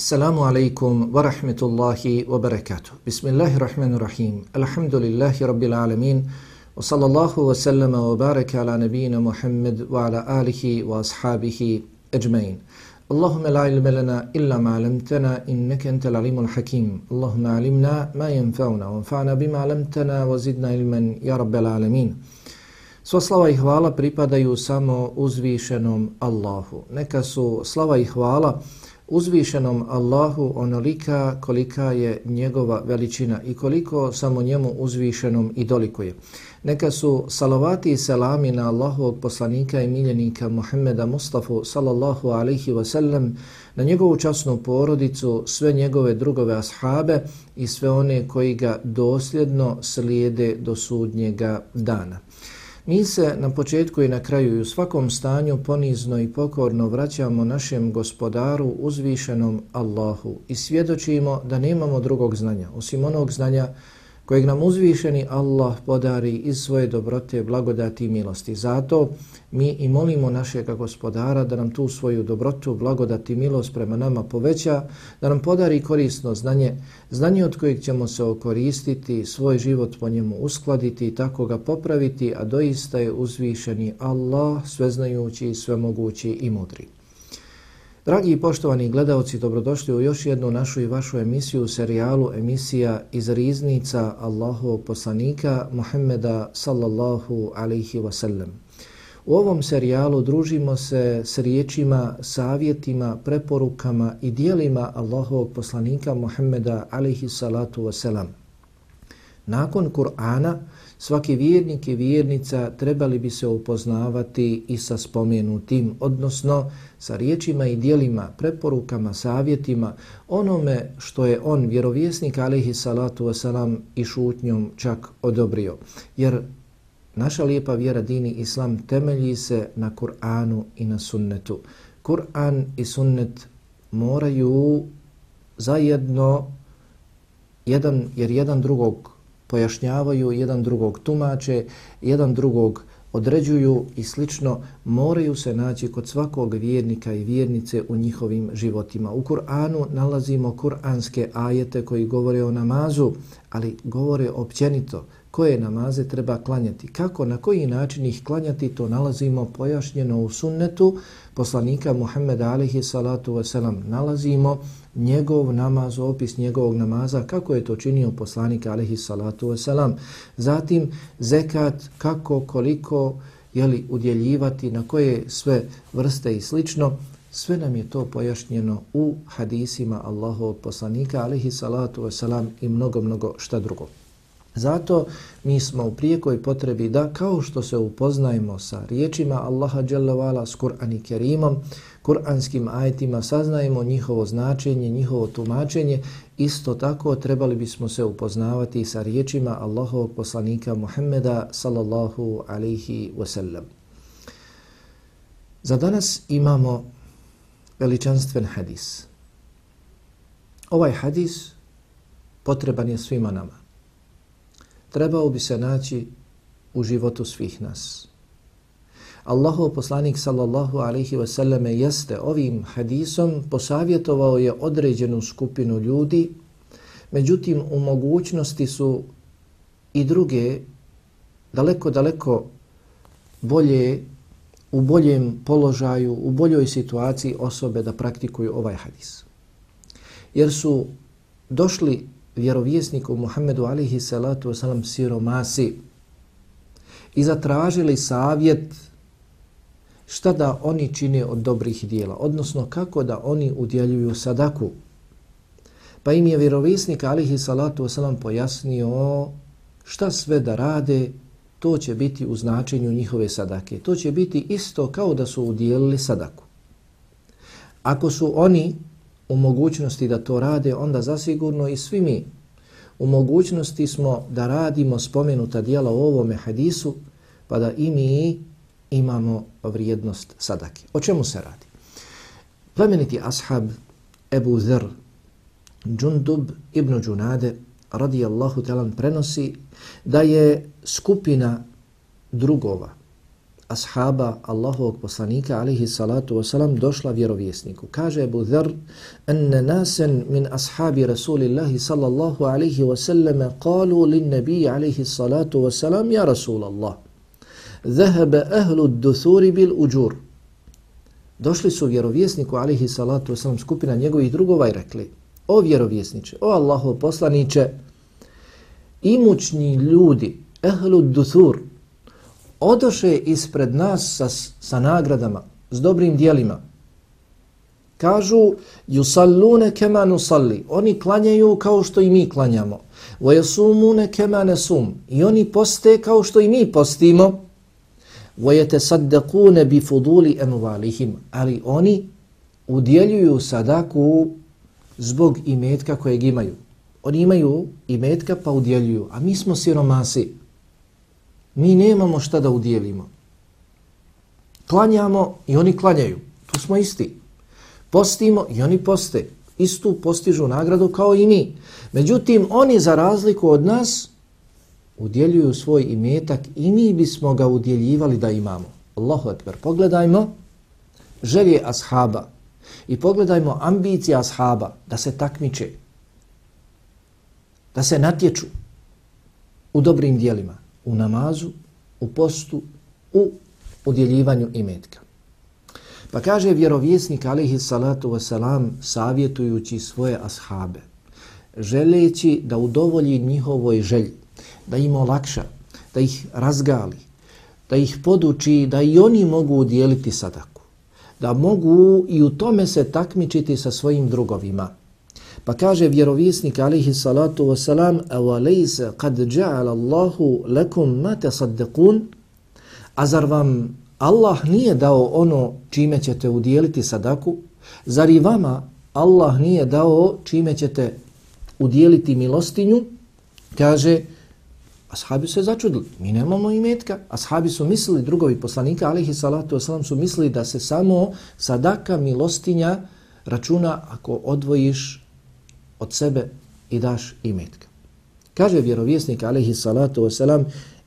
Assalamu alaikum wa rahmetullahi wa barakatuh. Bismillahirrahmanirrahim. Alhamdulillahi rabbil alamin. Wa sallallahu wa sallama wa baraka ala nabiyina Muhammad wa ala alihi wa ashabihi ajmain. Allahumma la ilma lana illa ma 'allamtana innaka antal alimul hakim. Allahumma 'allimna ma yanfa'una wanfa'na bima 'allamtana wa zidna ilman ya rabbal alamin. Sva slava i hvala pripadaju samo uzvišenom Allahu. Neka su slava i hvala uzvišenom Allahu onolika kolika je njegova veličina i koliko samo njemu uzvišenom i dolikuje. Neka su salavati i selami na Allahovog poslanika i miljenika Muhammeda Mustafa sallallahu alaihi wasallam na njegovu časnu porodicu, sve njegove drugove ashabe i sve one koji ga dosljedno slijede do sudnjega dana. Mi se na početku i na kraju i u svakom stanju ponizno i pokorno vraćamo našem gospodaru uzvišenom Allahu i svjedočimo da nemamo drugog znanja, osim onog znanja kojeg nam uzvišeni Allah podari iz svoje dobrote, blagodati i milosti. Zato mi i molimo našeg gospodara da nam tu svoju dobrotu, blagodati i milost prema nama poveća, da nam podari korisno znanje, znanje od kojeg ćemo se okoristiti, svoj život po njemu uskladiti i tako ga popraviti, a doista je uzvišeni Allah, sveznajući, svemogući i mudri. Dragi i poštovani gledalci, dobrodošli u još jednu našu i vašu emisiju, serijalu emisija iz riznica Allahovog poslanika Muhammeda sallallahu alaihi wasallam. U ovom serijalu družimo se s riječima, savjetima, preporukama i dijelima Allahovog poslanika Muhammeda alaihi salatu wasallam. Nakon Kur'ana, svaki vjernik i vjernica trebali bi se upoznavati i sa spomenutim, odnosno sa riječima i dijelima, preporukama, savjetima, onome što je on, vjerovjesnik alaihi salatu wasalam, i šutnjom čak odobrio. Jer naša lijepa vjera dini islam temelji se na Kur'anu i na sunnetu. Kur'an i sunnet moraju zajedno jedan, jer jedan drugog pojašnjavaju, jedan drugog tumače, jedan drugog određuju i slično, moraju se naći kod svakog vjernika i vjernice u njihovim životima. U Kur'anu nalazimo kur'anske ajete koji govore o namazu, ali govore općenito koje namaze treba klanjati. Kako, na koji način ih klanjati, to nalazimo pojašnjeno u sunnetu poslanika Muhammeda alihi salatu wasalam. Nalazimo njegov namaz, opis njegovog namaza, kako je to činio poslanik alihi salatu wasalam. Zatim zekat, kako, koliko, jeli, udjeljivati, na koje sve vrste i slično. Sve nam je to pojašnjeno u hadisima Allahovog poslanika alihi salatu wasalam i mnogo, mnogo šta drugo. Zato mi smo u prijekoj potrebi da kao što se upoznajemo sa riječima Allaha dželle s Kur'an i Kerimom, kuranskim ajetima saznajemo njihovo značenje, njihovo tumačenje, isto tako trebali bismo se upoznavati sa riječima Allahovog poslanika Muhammeda sallallahu alaihi wasallam. Za danas imamo veličanstven hadis. Ovaj hadis potreban je svima nama trebao bi se naći u životu svih nas. Allahov poslanik sallallahu alaihi ve selleme jeste ovim hadisom posavjetovao je određenu skupinu ljudi, međutim u mogućnosti su i druge daleko, daleko bolje, u boljem položaju, u boljoj situaciji osobe da praktikuju ovaj hadis. Jer su došli vjerovjesniku Muhammedu alihi salatu wasalam siromasi i zatražili savjet šta da oni čine od dobrih dijela, odnosno kako da oni udjeljuju sadaku. Pa im je vjerovjesnik alihi salatu wasalam pojasnio šta sve da rade, to će biti u značenju njihove sadake. To će biti isto kao da su udjelili sadaku. Ako su oni u mogućnosti da to rade, onda zasigurno i svi mi u mogućnosti smo da radimo spomenuta dijela u ovome hadisu, pa da i mi imamo vrijednost sadake. O čemu se radi? Plemeniti ashab Ebu Zer Džundub ibn Džunade radijallahu talan prenosi da je skupina drugova ashaba Allahovog poslanika alihi salatu wasalam došla vjerovjesniku. Kaže Abu Dhar, enne nasen min ashabi Rasulillahi sallallahu alihi wasallam kalu lin nebiji alihi salatu wasalam, ja Rasulallah, Zahebe ahlu duthuri bil uđur. Došli su vjerovjesniku alihi salatu wasalam skupina njegovih drugova i rekli, o vjerovjesniče, o Allahov poslaniće, imućni ljudi, ahlu duthur, odoše ispred nas sa, sa nagradama, s dobrim dijelima. Kažu, yusallune kema nusalli. Oni klanjaju kao što i mi klanjamo. Vajasumune kema nesum. I oni poste kao što i mi postimo. Vajete saddakune bi fuduli emuvalihim. Ali oni udjeljuju sadaku zbog imetka kojeg imaju. Oni imaju imetka pa udjeljuju. A mi smo siromasi. Mi nemamo šta da udjelimo. Klanjamo i oni klanjaju. Tu smo isti. Postimo i oni poste. Istu postižu nagradu kao i mi. Međutim, oni za razliku od nas udjeljuju svoj imetak i mi bismo ga udjeljivali da imamo. Allahu ekber. Pogledajmo želje ashaba i pogledajmo ambicije ashaba da se takmiče, da se natječu u dobrim dijelima u namazu, u postu, u udjeljivanju imetka. Pa kaže vjerovjesnik alihi salatu wasalam savjetujući svoje ashabe, želeći da udovolji njihovoj želji, da im olakša, da ih razgali, da ih poduči da i oni mogu udjeliti sadaku, da mogu i u tome se takmičiti sa svojim drugovima, Pa kaže vjerovisnik alihi salatu wasalam أَوَلَيْسَ قَدْ جَعَلَ اللَّهُ لَكُمْ مَا تَصَدَّقُونَ A zar vam Allah nije dao ono čime ćete udijeliti sadaku? Zar i vama Allah nije dao čime ćete udijeliti milostinju? Kaže, ashabi se začudili, mi nemamo imetka. Ashabi su mislili, drugovi poslanika, alihi salatu wasalam, su mislili da se samo sadaka milostinja računa ako odvojiš od sebe i daš imetka. Kaže vjerovjesnik alaihi salatu wasalam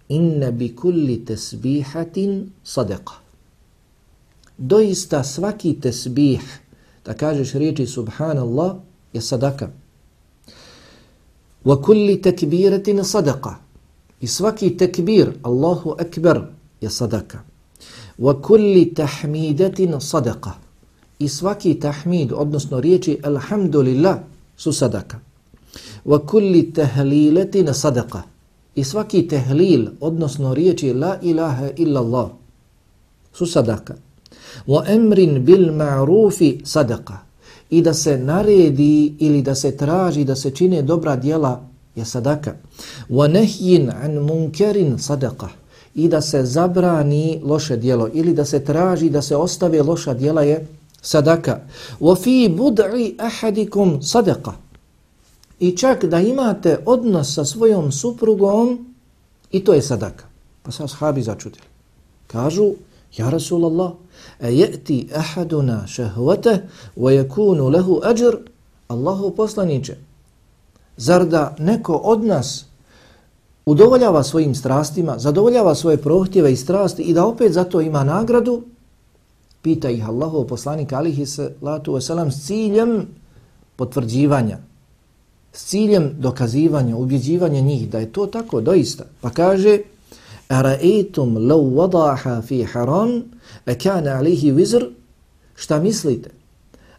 inna bi kulli tesbihatin sadaqa. Doista svaki tesbih, da kažeš riječi subhanallah, je sadaka. Wa kulli tekbiratin sadaka. I svaki tekbir, Allahu akbar, je sadaka. Wa kulli tahmidatin sadaka. I svaki tahmid, odnosno riječi alhamdulillah, su sadaka. Wa kulli tahlilatin sadaqa. I svaki tehlil, odnosno riječi la ilaha illa Allah, su sadaka. Wa amrin bil ma'rufi sadaka. I da se naredi ili da se traži da se čine dobra djela je sadaka. Wa nahyin an munkarin sadaka. I da se zabrani loše djelo ili da se traži da se ostave loša djela je sadaka. Wa fi bud'i ahadikum sadaka. I čak da imate odnos sa svojom suprugom i to je sadaka. Pa sa ashabi začudili. Kažu, ja Rasulallah, e je'ti ahaduna šehvate wa yakunu lehu ajr, Allahu poslaniće. Zar da neko od nas udovoljava svojim strastima, zadovoljava svoje prohtjeve i strasti i da opet zato ima nagradu, pita ih Allahu poslanik alihi salatu wasalam s ciljem potvrđivanja, s ciljem dokazivanja, ubjeđivanja njih da je to tako doista. Pa kaže, Araitum law wadaha fi haram, a kana alihi wizr, šta mislite?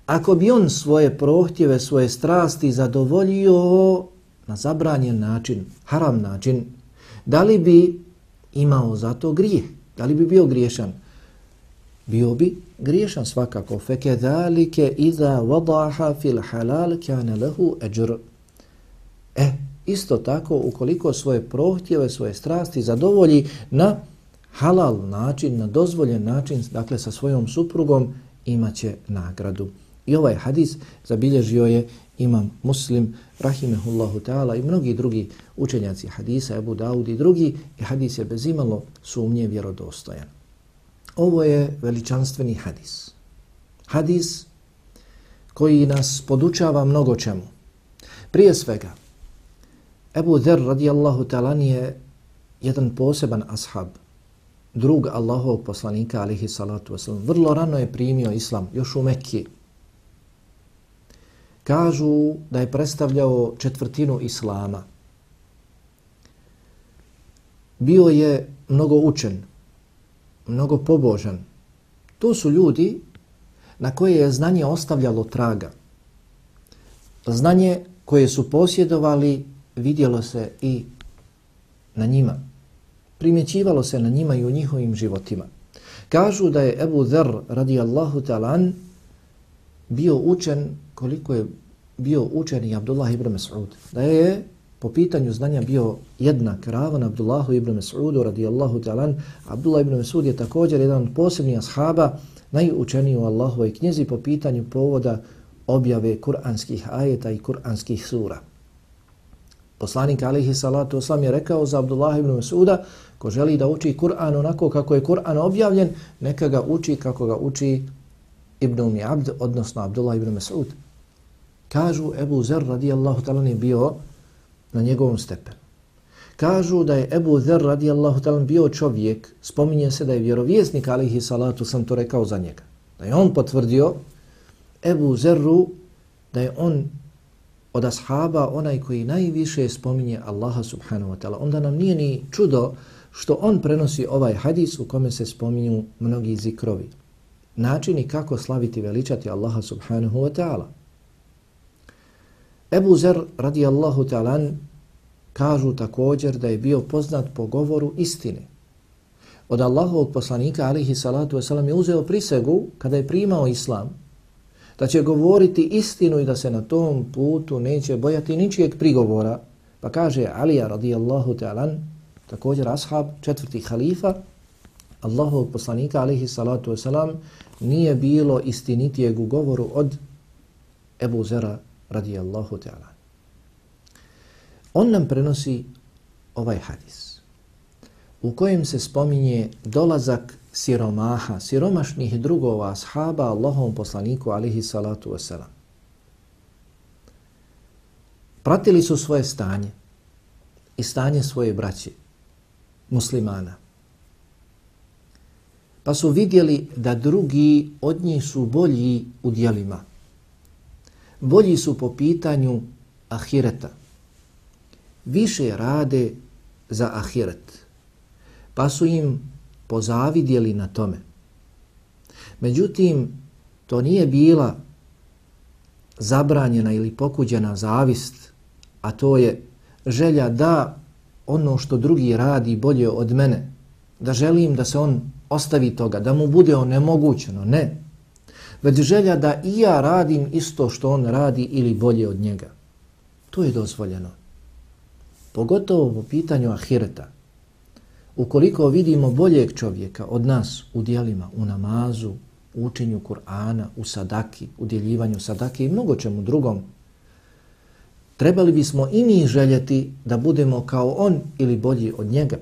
Ako bi on svoje prohtjeve, svoje strasti zadovoljio na zabranjen način, haram način, da li bi imao za to grijeh? Da li bi bio griješan? Bio bi griješan svakako. Feke dhalike iza vadaha fil halal kane lehu eđr. E, isto tako, ukoliko svoje prohtjeve, svoje strasti zadovolji na halal način, na dozvoljen način, dakle sa svojom suprugom, imaće nagradu. I ovaj hadis zabilježio je imam muslim, rahimehullahu ta'ala i mnogi drugi učenjaci hadisa, Ebu Daud i drugi, i hadis je bezimalo sumnje vjerodostojan. Ovo je veličanstveni hadis. Hadis koji nas podučava mnogo čemu. Prije svega, Ebu Zer radijallahu talan je jedan poseban ashab. drug Allahovog poslanika, alihi salatu wasalam, vrlo rano je primio islam, još u Mekki. Kažu da je predstavljao četvrtinu islama. Bio je mnogo učen, mnogo pobožan. To su ljudi na koje je znanje ostavljalo traga. Znanje koje su posjedovali vidjelo se i na njima. Primjećivalo se na njima i u njihovim životima. Kažu da je Ebu Zer radijallahu talan bio učen koliko je bio učen i Abdullah ibn Mas'ud. Da je po pitanju znanja bio jednak ravan Abdullahu ibn Mas'udu radijallahu ta'ala. Abdullah ibn Mas'ud je također jedan od posebnih ashaba najučeniji u Allahovoj knjizi po pitanju povoda objave kuranskih ajeta i kuranskih sura. Poslanik alihi salatu oslam je rekao za Abdullah ibn Mas'uda ko želi da uči Kur'an onako kako je Kur'an objavljen, neka ga uči kako ga uči Ibn Umi Abd, odnosno Abdullah ibn Mas'ud. Kažu Ebu Zer radijallahu talan je bio na njegovom stepenu. Kažu da je Ebu Zer radijallahu talan bio čovjek, spominje se da je vjerovjesnik alihi salatu sam to rekao za njega. Da je on potvrdio Ebu Zerru da je on od ashaba onaj koji najviše spominje Allaha subhanahu wa ta'ala. Onda nam nije ni čudo što on prenosi ovaj hadis u kome se spominju mnogi zikrovi. Načini kako slaviti veličati Allaha subhanahu wa ta'ala. Ebu Zer radijallahu ta'ala kažu također da je bio poznat po govoru istine. Od Allahovog poslanika alihi salatu wasalam je uzeo prisegu kada je primao islam da će govoriti istinu i da se na tom putu neće bojati ničijeg prigovora. Pa kaže Alija radijallahu ta'alan, također ashab, četvrti halifa, Allahovog poslanika alihi salatu wasalam, nije bilo istinitijeg u govoru od Ebu Zera radijallahu ta'ala. On nam prenosi ovaj hadis u kojem se spominje dolazak siromaha, siromašnih drugova ashaba Allahom poslaniku alihi salatu wasalam. Pratili su svoje stanje i stanje svoje braće, muslimana. Pa su vidjeli da drugi od njih su bolji u dijelima. Bolji su po pitanju ahireta. Više rade za ahiret. Pa su im pozavidjeli na tome. Međutim, to nije bila zabranjena ili pokuđena zavist, a to je želja da ono što drugi radi bolje od mene, da želim da se on ostavi toga, da mu bude onemogućeno, ne. Već želja da i ja radim isto što on radi ili bolje od njega. To je dozvoljeno. Pogotovo po pitanju ahireta. Ukoliko vidimo boljeg čovjeka od nas u dijelima, u namazu, u učenju Kur'ana, u sadaki, u djeljivanju sadake i mnogo čemu drugom, trebali bismo i mi željeti da budemo kao on ili bolji od njega.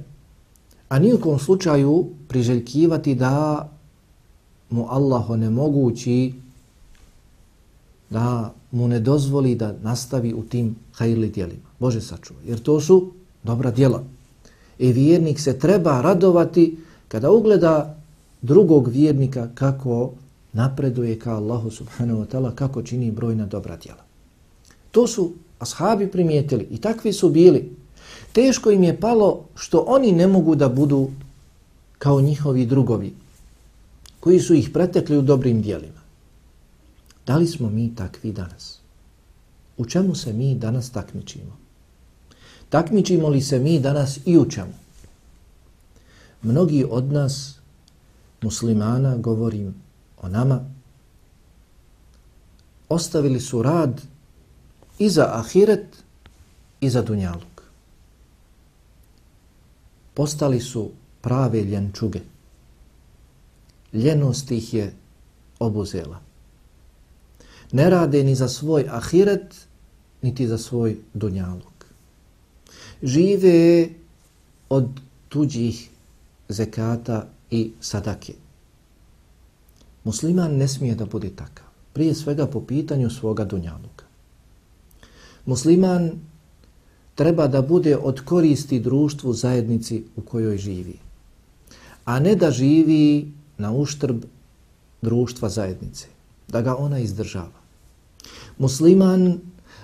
A nijekom slučaju priželjkivati da mu Allah onemogući da mu ne dozvoli da nastavi u tim hajli dijelima. Bože sačuva. Jer to su dobra dijela. I vjernik se treba radovati kada ugleda drugog vjernika kako napreduje ka Allahu subhanahu wa ta'ala, kako čini brojna dobra djela. To su ashabi primijetili i takvi su bili. Teško im je palo što oni ne mogu da budu kao njihovi drugovi koji su ih pretekli u dobrim dijelima. Da li smo mi takvi danas? U čemu se mi danas takmičimo? Takmičimo li se mi danas i u čemu? Mnogi od nas, muslimana, govorim o nama, ostavili su rad i za ahiret i za dunjaluk. Postali su prave ljenčuge. Ljenost ih je obuzela. Ne rade ni za svoj ahiret, niti za svoj dunjaluk žive od tuđih zekata i sadake. Musliman ne smije da bude takav. Prije svega po pitanju svoga dunjaluka. Musliman treba da bude od koristi društvu zajednici u kojoj živi. a ne da živi na uštrb društva zajednice, da ga ona izdržava. Musliman,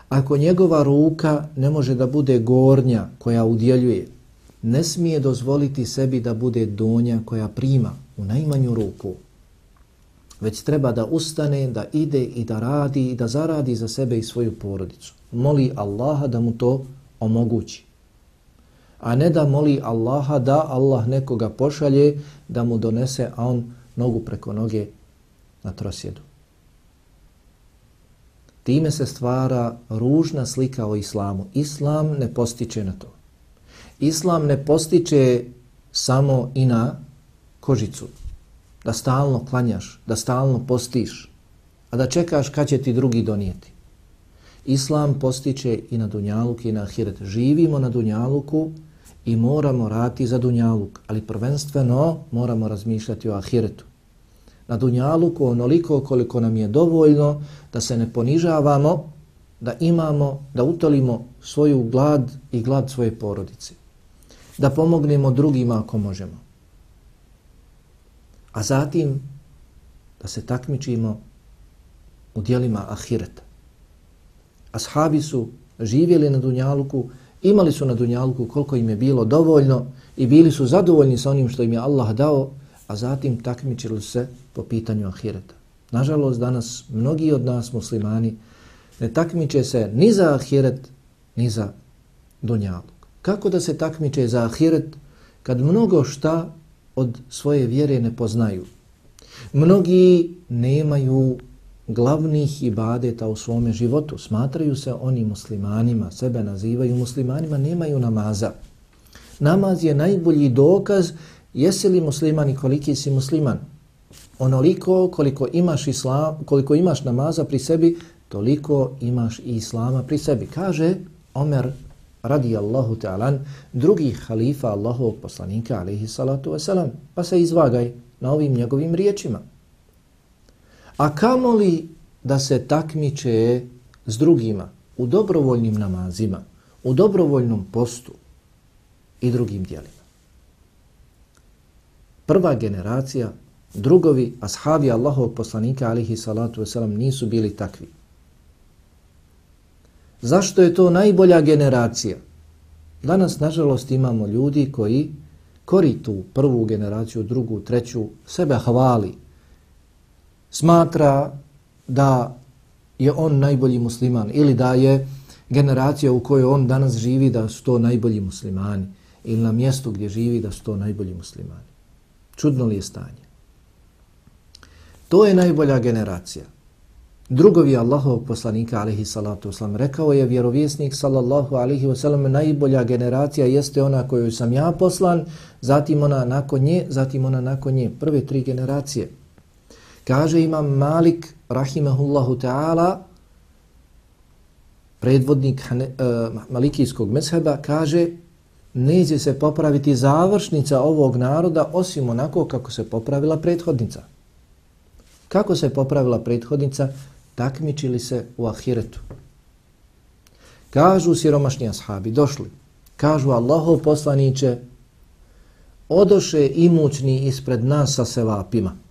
ako njegova ruka ne može da bude gornja koja udjeljuje, ne smije dozvoliti sebi da bude donja koja prima u najmanju ruku, već treba da ustane, da ide i da radi i da zaradi za sebe i svoju porodicu. Moli Allaha da mu to omogući. A ne da moli Allaha da Allah nekoga pošalje da mu donese, a on nogu preko noge na trosjedu. Time se stvara ružna slika o islamu. Islam ne postiče na to. Islam ne postiče samo i na kožicu. Da stalno klanjaš, da stalno postiš, a da čekaš kad će ti drugi donijeti. Islam postiče i na Dunjaluk i na Ahiret. Živimo na Dunjaluku i moramo rati za Dunjaluk, ali prvenstveno moramo razmišljati o Ahiretu na dunjaluku onoliko koliko nam je dovoljno da se ne ponižavamo, da imamo, da utolimo svoju glad i glad svoje porodice. Da pomognemo drugima ako možemo. A zatim da se takmičimo u dijelima ahireta. Ashabi su živjeli na dunjaluku, imali su na Dunjalku koliko im je bilo dovoljno i bili su zadovoljni sa onim što im je Allah dao, a zatim takmičili se po pitanju ahireta. Nažalost, danas mnogi od nas muslimani ne takmiče se ni za ahiret, ni za dunjalog. Kako da se takmiče za ahiret kad mnogo šta od svoje vjere ne poznaju? Mnogi nemaju glavnih ibadeta u svome životu. Smatraju se oni muslimanima, sebe nazivaju muslimanima, nemaju namaza. Namaz je najbolji dokaz jesi li musliman i koliki si musliman. Onoliko koliko imaš, islam, koliko imaš namaza pri sebi, toliko imaš i islama pri sebi. Kaže Omer radijallahu ta'alan, drugi halifa Allahovog poslanika, alaihi salatu wasalam, pa se izvagaj na ovim njegovim riječima. A kamoli da se takmiče s drugima u dobrovoljnim namazima, u dobrovoljnom postu i drugim dijelima? prva generacija, drugovi, ashabi Allahovog poslanika, alihi salatu wasalam, nisu bili takvi. Zašto je to najbolja generacija? Danas, nažalost, imamo ljudi koji kori tu prvu generaciju, drugu, treću, sebe hvali. Smatra da je on najbolji musliman ili da je generacija u kojoj on danas živi da su to najbolji muslimani ili na mjestu gdje živi da su to najbolji muslimani. Čudno li je stanje? To je najbolja generacija. Drugovi Allahov poslanika, alihi salatu wasalam, rekao je vjerovjesnik, sallallahu alihi wasalam, najbolja generacija jeste ona koju sam ja poslan, zatim ona nakon nje, zatim ona nakon nje. Prve tri generacije. Kaže imam Malik, rahimahullahu ta'ala, predvodnik uh, malikijskog mesheba, kaže neće se popraviti završnica ovog naroda osim onako kako se popravila prethodnica. Kako se popravila prethodnica? Takmičili se u ahiretu. Kažu siromašni ashabi, došli. Kažu Allahov poslaniće, odoše imućni ispred nas sa sevapima.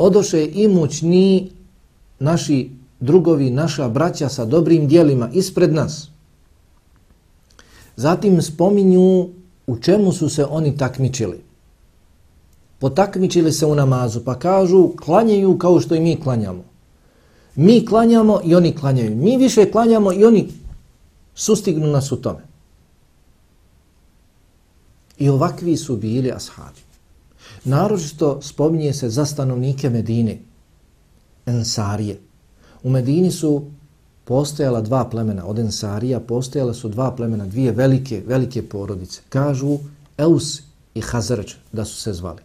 Odoše imućni naši drugovi, naša braća sa dobrim dijelima ispred nas. Zatim spominju u čemu su se oni takmičili. Potakmičili se u namazu, pa kažu klanjaju kao što i mi klanjamo. Mi klanjamo i oni klanjaju. Mi više klanjamo i oni sustignu nas u tome. I ovakvi su bili ashabi. Naročito spominje se za stanovnike Medine, Ensarije. U Medini su postojala dva plemena od Ensarija, postojala su dva plemena, dvije velike, velike porodice. Kažu Eus i Hazreć da su se zvali.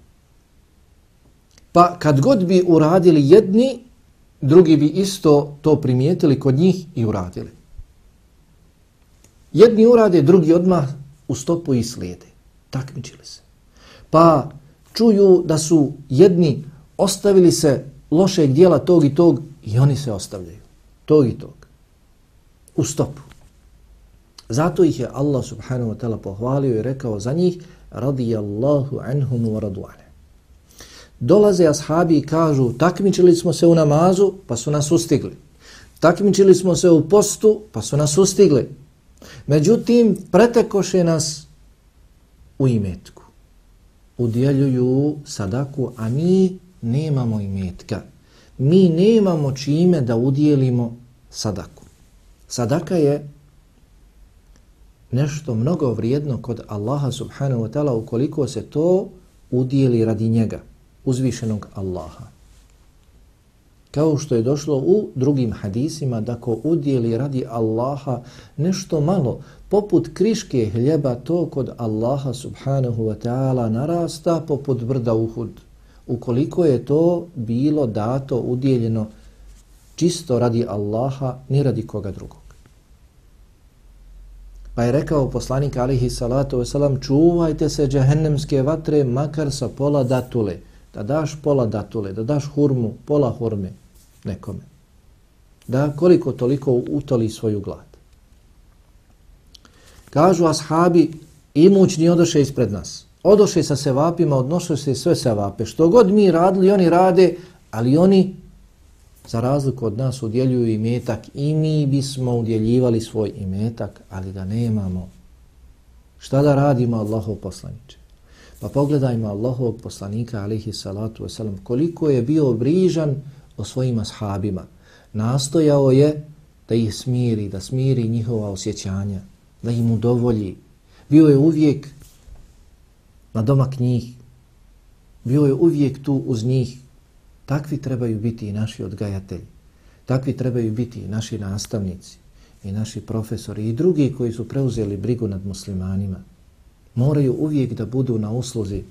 Pa kad god bi uradili jedni, drugi bi isto to primijetili kod njih i uradili. Jedni urade, drugi odmah u stopu i slijede. Takmičili se. Pa čuju da su jedni ostavili se lošeg dijela tog i tog i oni se ostavljaju. Tog i tog u stopu. Zato ih je Allah subhanahu wa ta'ala pohvalio i rekao za njih radijallahu anhum wa radu'ane. Dolaze ashabi i kažu, takmičili smo se u namazu, pa su nas ustigli. Takmičili smo se u postu, pa su nas ustigli. Međutim, pretekoše nas u imetku. Udjeljuju sadaku, a mi nemamo imetka. Mi nemamo čime da udjelimo sadaku. Sadaka je nešto mnogo vrijedno kod Allaha subhanahu wa ta'ala ukoliko se to udijeli radi njega, uzvišenog Allaha. Kao što je došlo u drugim hadisima da ko udijeli radi Allaha nešto malo, poput kriške hljeba, to kod Allaha subhanahu wa ta'ala narasta poput brda Uhud. Ukoliko je to bilo dato, udijeljeno čisto radi Allaha, ni radi koga drugog. Pa je rekao poslanik alihi salatu wasalam, čuvajte se džahennemske vatre makar sa pola datule. Da daš pola datule, da daš hurmu, pola hurme nekome. Da koliko toliko utoli svoju glad. Kažu ashabi, imućni odoše ispred nas. Odoše sa sevapima, odnoše se sve sevape. Što god mi radili, oni rade, ali oni za razliku od nas udjeljuju imetak i mi bismo udjeljivali svoj imetak, ali ga nemamo. Šta da radimo Allahov poslaniče? Pa pogledajmo Allahovog poslanika, alihi salatu wasalam, koliko je bio brižan o svojim ashabima. Nastojao je da ih smiri, da smiri njihova osjećanja, da im udovolji. Bio je uvijek na domak njih. Bio je uvijek tu uz njih Takvi trebaju biti i naši odgajatelji. Takvi trebaju biti i naši nastavnici, i naši profesori, i drugi koji su preuzeli brigu nad muslimanima. Moraju uvijek da budu na usluzi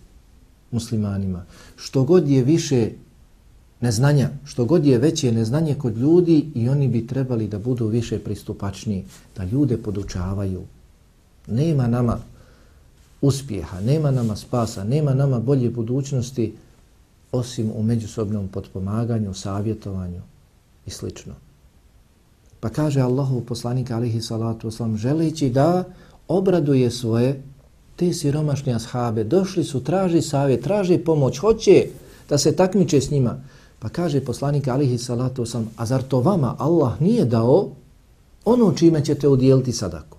muslimanima. Što god je više neznanja, što god je veće neznanje kod ljudi i oni bi trebali da budu više pristupačni, da ljude podučavaju. Nema nama uspjeha, nema nama spasa, nema nama bolje budućnosti osim u međusobnom potpomaganju, savjetovanju i slično. Pa kaže Allahu poslanik alihi salatu oslam želeći da obraduje svoje te siromašne ashabe, došli su, traži savjet, traži pomoć, hoće da se takmiče s njima. Pa kaže poslanik alihi salatu sam, a zar to vama Allah nije dao ono čime ćete udjeliti sadaku?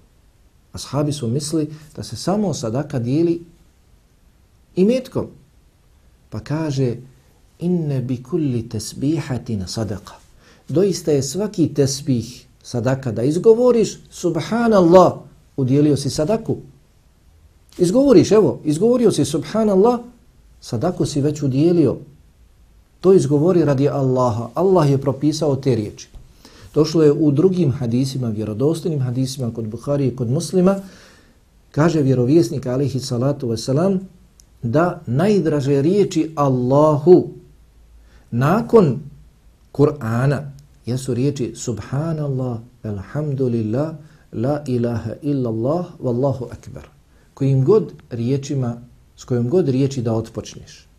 Ashabi su misli da se samo sadaka dijeli i metkom. Pa kaže inne bi kulli tesbihatin sadaka. Doista je svaki tesbih sadaka da izgovoriš subhanallah, udjelio si sadaku. Izgovoriš, evo, izgovorio si subhanallah, sadaku si već udjelio. To izgovori radi Allaha. Allah je propisao te riječi. Došlo je u drugim hadisima, vjerodostinim hadisima kod Buhari i kod muslima, kaže vjerovjesnik alihi salatu wasalam, da najdraže riječi Allahu nakon Kur'ana jesu riječi Subhanallah, Alhamdulillah, La ilaha illallah, Wallahu akbar. Kojim god riječima, s kojim god riječi da otpočneš.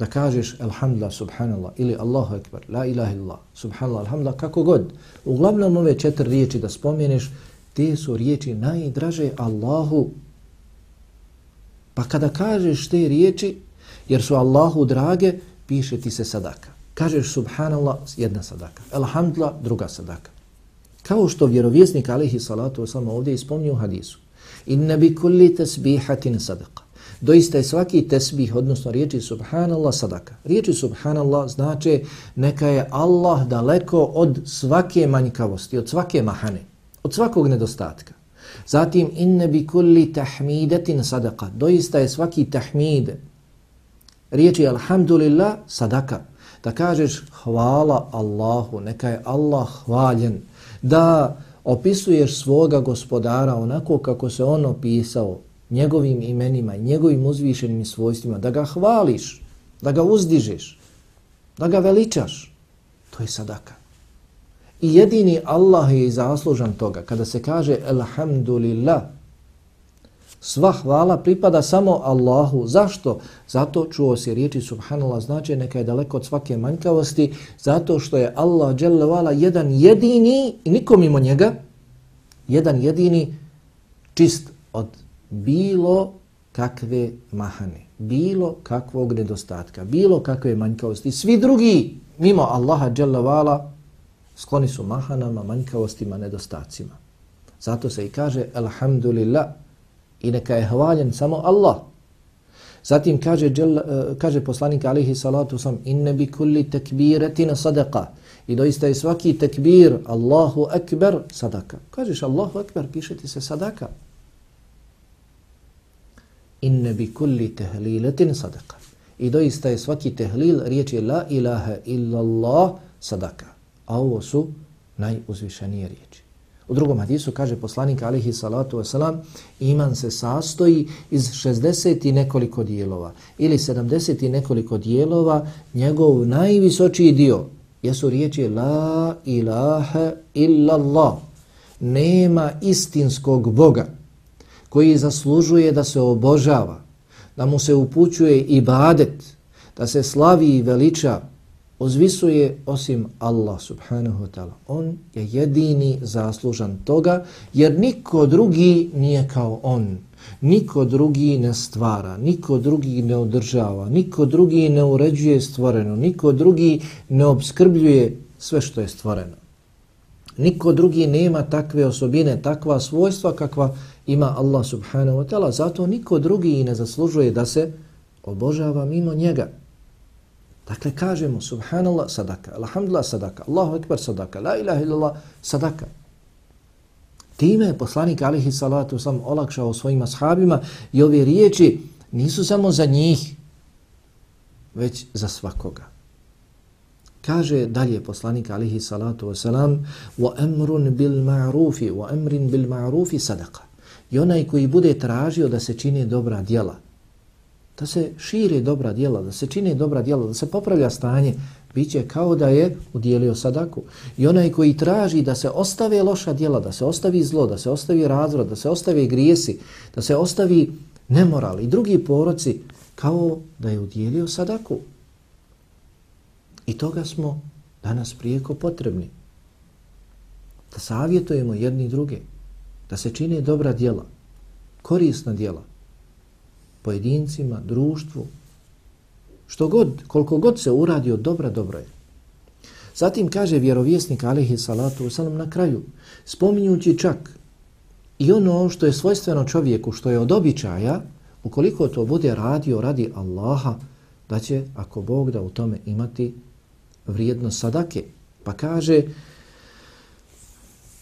Da kažeš Alhamdulillah, Subhanallah ili Allahu Ekber, La ilaha illallah, Subhanallah, Alhamdulillah, kako god. Uglavnom ove četiri riječi da spomeneš, te su riječi najdraže Allahu Pa kada kažeš te riječi, jer su Allahu drage, piše ti se sadaka. Kažeš subhanallah, jedna sadaka. Alhamdulillah, druga sadaka. Kao što vjerovjesnik alihi salatu samo ovdje ispomnio hadisu. Inna bi kulli tasbihatin sadaka. Doista je svaki tesbih, odnosno riječi subhanallah, sadaka. Riječi subhanallah znači neka je Allah daleko od svake manjkavosti, od svake mahane, od svakog nedostatka. Zatim inne bi kulli tahmidetin sadaka. Doista je svaki tahmid. Riječi alhamdulillah sadaka. Da kažeš hvala Allahu, neka je Allah hvaljen. Da opisuješ svoga gospodara onako kako se on opisao njegovim imenima, njegovim uzvišenim svojstvima. Da ga hvališ, da ga uzdižeš, da ga veličaš. To je sadaka. I jedini Allah je zaslužan toga. Kada se kaže Alhamdulillah, sva hvala pripada samo Allahu. Zašto? Zato čuo se riječi Subhanallah, znači neka je daleko od svake manjkavosti, zato što je Allah dželevala jedan jedini, i nikom mimo njega, jedan jedini čist od bilo kakve mahane, bilo kakvog nedostatka, bilo kakve manjkavosti. Svi drugi, mimo Allaha dželavala, skloni su mahanama, manjkavostima, nedostacima. Zato se i kaže Alhamdulillah i neka je hvaljen samo Allah. Zatim kaže, džel, eh, kaže poslanik alihi salatu sam inne bi kulli tekbiretina sadaka i doista je svaki tekbir Allahu akbar sadaka. Kažeš Allahu akbar, piše ti se sadaka. Inne bi kulli tehliletin sadaka. I doista je svaki tehlil riječi la ilaha illallah sadaka. A ovo su najuzvišenije riječi. U drugom hadisu kaže poslanik alihi salatu wasalam iman se sastoji iz 60 i nekoliko dijelova ili 70 i nekoliko dijelova njegov najvisočiji dio jesu riječi la ilaha illallah nema istinskog Boga koji zaslužuje da se obožava da mu se upućuje ibadet da se slavi i veliča ozvisuje osim Allah subhanahu wa ta'ala. On je jedini zaslužan toga jer niko drugi nije kao on. Niko drugi ne stvara, niko drugi ne održava, niko drugi ne uređuje stvoreno, niko drugi ne obskrbljuje sve što je stvoreno. Niko drugi nema takve osobine, takva svojstva kakva ima Allah subhanahu wa ta'ala. Zato niko drugi ne zaslužuje da se obožava mimo njega. Dakle, kažemo subhanallah sadaka, alhamdulillah sadaka, Allahu ekber sadaka, la ilaha illallah sadaka. Time je poslanik alihi salatu sam olakšao svojim ashabima i ove riječi nisu samo za njih, već za svakoga. Kaže dalje poslanik alihi salatu wasalam wa amrun bil ma'rufi wa emrin bil ma'rufi sadaka. I onaj koji bude tražio da se čini dobra djela, da se šire dobra djela, da se čine dobra djela, da se popravlja stanje, bit će kao da je udjelio sadaku. I onaj koji traži da se ostave loša djela, da se ostavi zlo, da se ostavi razvrat, da se ostavi grijesi, da se ostavi nemoral i drugi poroci, kao da je udjelio sadaku. I toga smo danas prijeko potrebni. Da savjetujemo jedni druge, da se čine dobra djela, korisna djela, pojedincima, društvu, što god, koliko god se uradi od dobra, dobro je. Zatim kaže vjerovjesnik alihi salatu wasalam na kraju, spominjući čak i ono što je svojstveno čovjeku, što je od običaja, ukoliko to bude radio radi Allaha, da će, ako Bog da u tome imati vrijednost sadake. Pa kaže,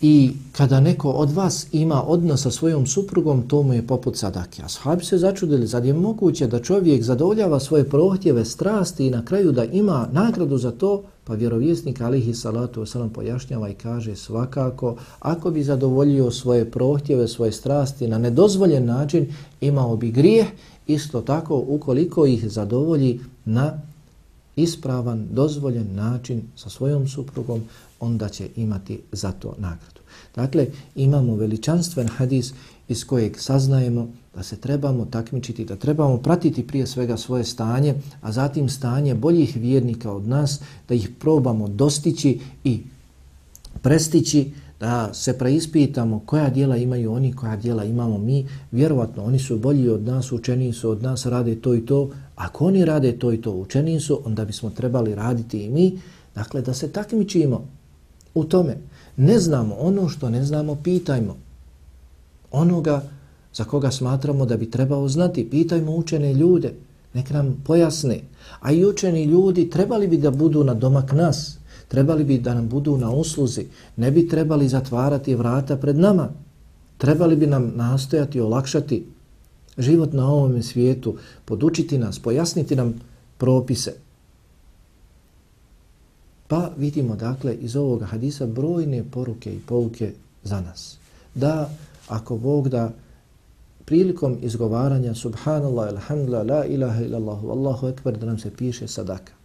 I kada neko od vas ima odnos sa svojom suprugom, to mu je poput sadake. Ashabi se začudili, zad je moguće da čovjek zadovoljava svoje prohtjeve, strasti i na kraju da ima nagradu za to, pa vjerovjesnik alihi salatu wasalam pojašnjava i kaže svakako, ako bi zadovoljio svoje prohtjeve, svoje strasti na nedozvoljen način, imao bi grijeh, isto tako ukoliko ih zadovolji na ispravan, dozvoljen način sa svojom suprugom, onda će imati za to nagradu. Dakle, imamo veličanstven hadis iz kojeg saznajemo da se trebamo takmičiti, da trebamo pratiti prije svega svoje stanje, a zatim stanje boljih vjernika od nas, da ih probamo dostići i prestići, da se preispitamo koja dijela imaju oni, koja dijela imamo mi. Vjerovatno, oni su bolji od nas, učeniji su od nas, rade to i to. Ako oni rade to i to, učeni su, onda bismo trebali raditi i mi. Dakle, da se takmičimo, u tome. Ne znamo ono što ne znamo, pitajmo. Onoga za koga smatramo da bi trebao znati, pitajmo učene ljude, nek nam pojasne. A i učeni ljudi trebali bi da budu na domak nas, trebali bi da nam budu na usluzi, ne bi trebali zatvarati vrata pred nama, trebali bi nam nastojati, olakšati život na ovom svijetu, podučiti nas, pojasniti nam propise. Pa vidimo dakle iz ovoga hadisa brojne poruke i pouke za nas. Da ako Bog da prilikom izgovaranja subhanallah, alhamdulillah, la ilaha illallah, allahu ekber, da nam se piše sadaka.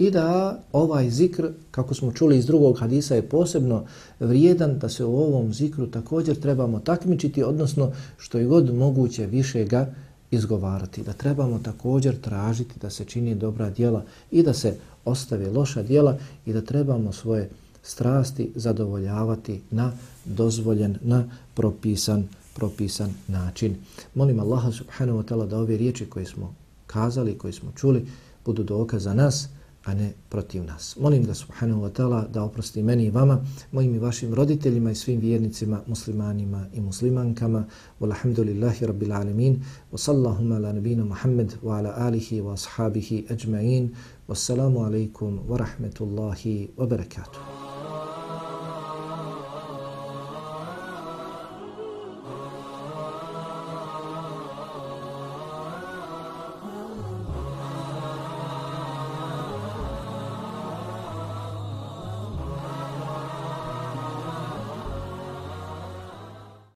I da ovaj zikr, kako smo čuli iz drugog hadisa, je posebno vrijedan da se u ovom zikru također trebamo takmičiti, odnosno što je god moguće više ga izgovarati. Da trebamo također tražiti da se čini dobra djela i da se ostave loša djela i da trebamo svoje strasti zadovoljavati na dozvoljen, na propisan propisan način. Molim Allaha subhanahu wa ta'ala da ove riječi koje smo kazali, koje smo čuli, budu dokaz za nas, a ne protiv nas. Molim ga subhanahu wa ta'ala da oprosti meni i vama, mojim i vašim roditeljima i svim vjernicima, muslimanima i muslimankama. Walhamdulillahi rabbil alemin. Wa sallahuma la nabina Muhammad wa ala alihi wa ashabihi ajma'in. Wassalamu alaikum wa rahmetullahi wa barakatuh.